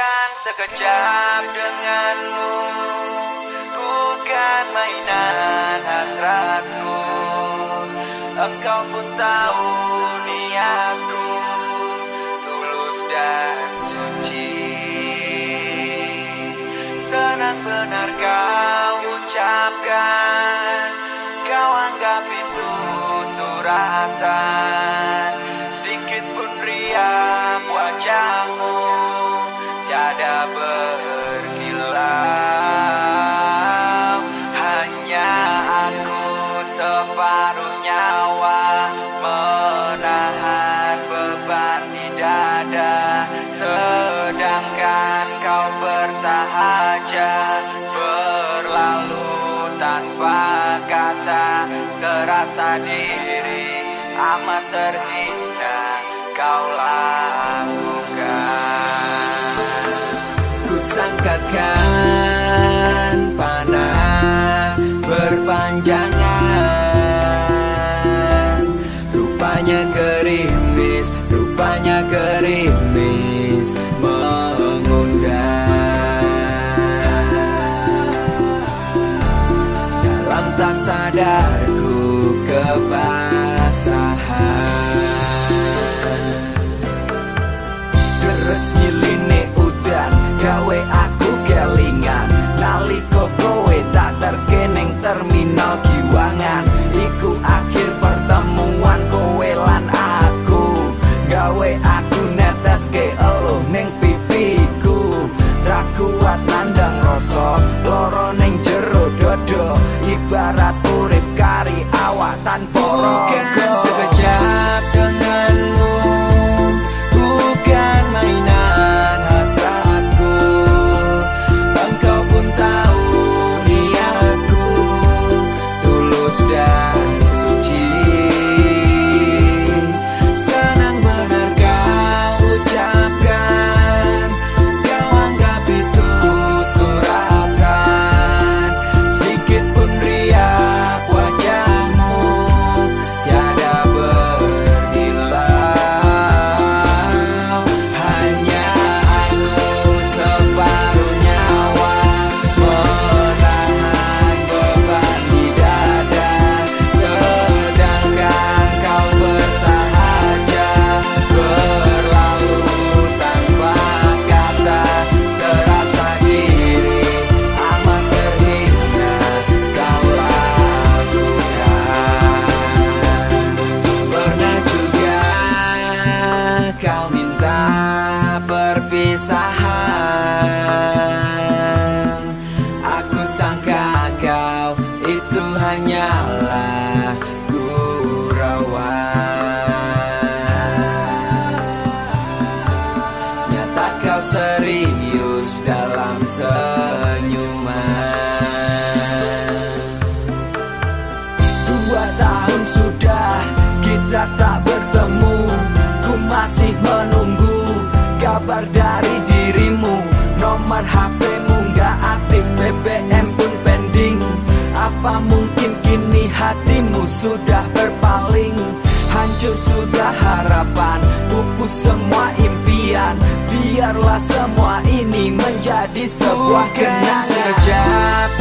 Bukan sekejap denganmu. Bukan mainan hasratku. Engkau pun tahu niatku. Tulus dan suci. Senang benar kau ucapkan. Kau anggap itu suratan separuh nyawa Menahan beban di dada. Sedangkan kau bersahaja Berlalu tanpa kata. Terasa diri amat terhina Kau lakukan. Ku sangkakan tak sadarku kebasahan. Deres ngiline udan gawe aku kelingan. Naliko kowe tak terkeneng terminal giwangan. Iku akhir pertemuan kowe lan aku. Gawe aku netes ke elo neng pipiku Ra kuat nandang rasa loro ning jero dodo Ibarat urip kari awak tanpa rogo perpisahan Aku sangka kau itu hanyalah gurauan. Nyata kau serius dalam senyuman. Dua tahun sudah kita tak bertemu. Ku masih menunggu kabar dari dirimu. Nomor HPmu nggak aktif BBM pun pending. Apa mungkin kini hatimu sudah berpaling? Hancur sudah harapan Pupus semua impian. Biarlah semua ini menjadi sebuah kenangan